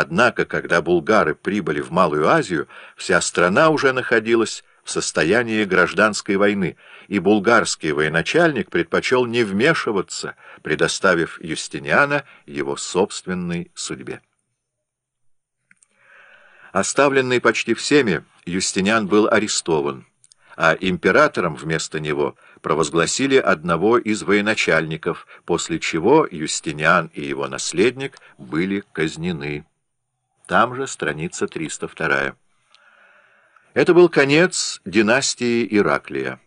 Однако, когда булгары прибыли в Малую Азию, вся страна уже находилась в состоянии гражданской войны, и булгарский военачальник предпочел не вмешиваться, предоставив Юстиниана его собственной судьбе. Оставленный почти всеми, Юстиниан был арестован, а императором вместо него провозгласили одного из военачальников, после чего Юстиниан и его наследник были казнены. Там же страница 302. Это был конец династии Ираклия.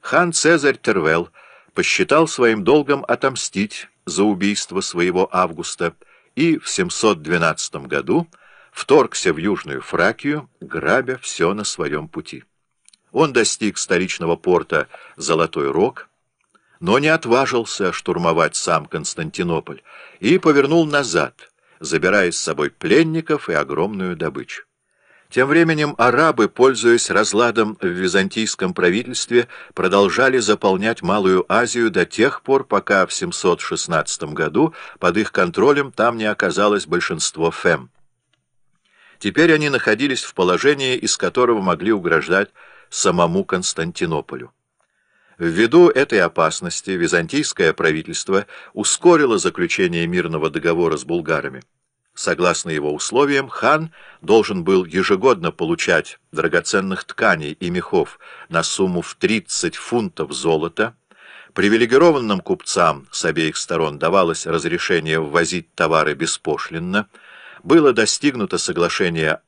Хан Цезарь Тервел посчитал своим долгом отомстить за убийство своего Августа и в 712 году вторгся в Южную Фракию, грабя все на своем пути. Он достиг столичного порта Золотой Рог, но не отважился штурмовать сам Константинополь и повернул назад – забирая с собой пленников и огромную добычу. Тем временем арабы, пользуясь разладом в византийском правительстве, продолжали заполнять Малую Азию до тех пор, пока в 716 году под их контролем там не оказалось большинство фем. Теперь они находились в положении, из которого могли угрожать самому Константинополю. Ввиду этой опасности византийское правительство ускорило заключение мирного договора с булгарами. Согласно его условиям, хан должен был ежегодно получать драгоценных тканей и мехов на сумму в 30 фунтов золота, привилегированным купцам с обеих сторон давалось разрешение ввозить товары беспошлинно, было достигнуто соглашение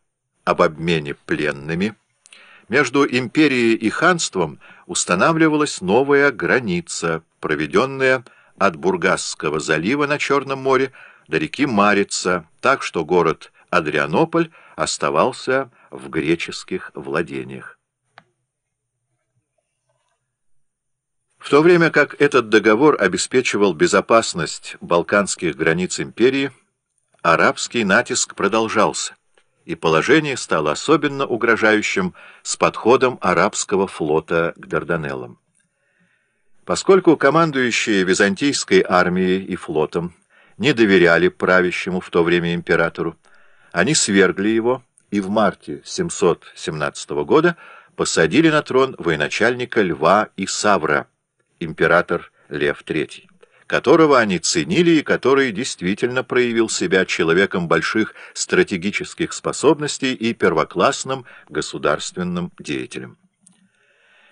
об обмене пленными, между империей и ханством устанавливалась новая граница, проведенная от Бургасского залива на Черном море до реки Марица, так что город Адрианополь оставался в греческих владениях. В то время как этот договор обеспечивал безопасность балканских границ империи, арабский натиск продолжался и положение стало особенно угрожающим с подходом арабского флота к Дарданеллам. Поскольку командующие византийской армией и флотом не доверяли правящему в то время императору, они свергли его и в марте 717 года посадили на трон военачальника Льва и Савра, император Лев III которого они ценили и который действительно проявил себя человеком больших стратегических способностей и первоклассным государственным деятелем.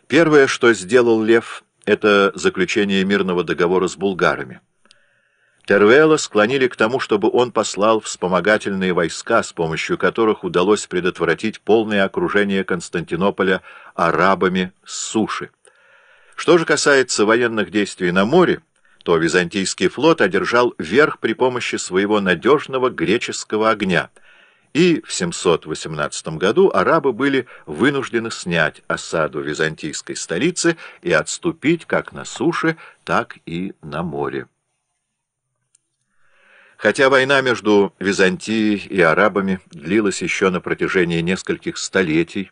Первое, что сделал Лев, это заключение мирного договора с булгарами. Тервела склонили к тому, чтобы он послал вспомогательные войска, с помощью которых удалось предотвратить полное окружение Константинополя арабами с суши. Что же касается военных действий на море, то византийский флот одержал верх при помощи своего надежного греческого огня, и в 718 году арабы были вынуждены снять осаду византийской столицы и отступить как на суше, так и на море. Хотя война между Византией и арабами длилась еще на протяжении нескольких столетий,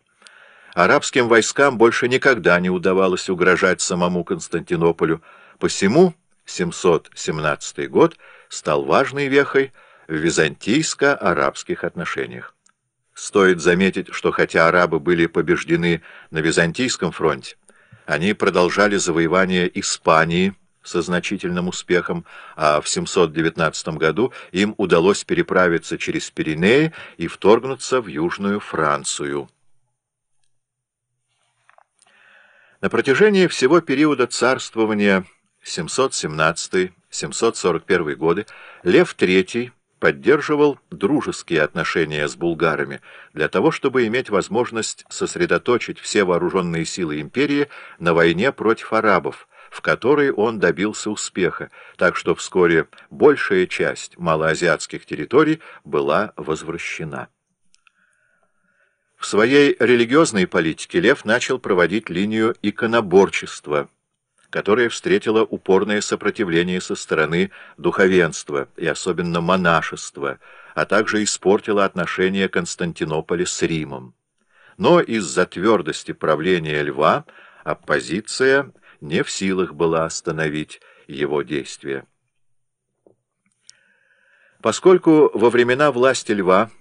арабским войскам больше никогда не удавалось угрожать самому Константинополю, посему 717 год стал важной вехой в византийско-арабских отношениях. Стоит заметить, что хотя арабы были побеждены на Византийском фронте, они продолжали завоевание Испании со значительным успехом, а в 719 году им удалось переправиться через Пиренеи и вторгнуться в Южную Францию. На протяжении всего периода царствования 717-741 годы Лев III поддерживал дружеские отношения с булгарами для того, чтобы иметь возможность сосредоточить все вооруженные силы империи на войне против арабов, в которой он добился успеха, так что вскоре большая часть малоазиатских территорий была возвращена. В своей религиозной политике Лев начал проводить линию иконоборчества – которая встретила упорное сопротивление со стороны духовенства и особенно монашества, а также испортила отношения Константинополя с Римом. Но из-за твердости правления Льва оппозиция не в силах была остановить его действия. Поскольку во времена власти льва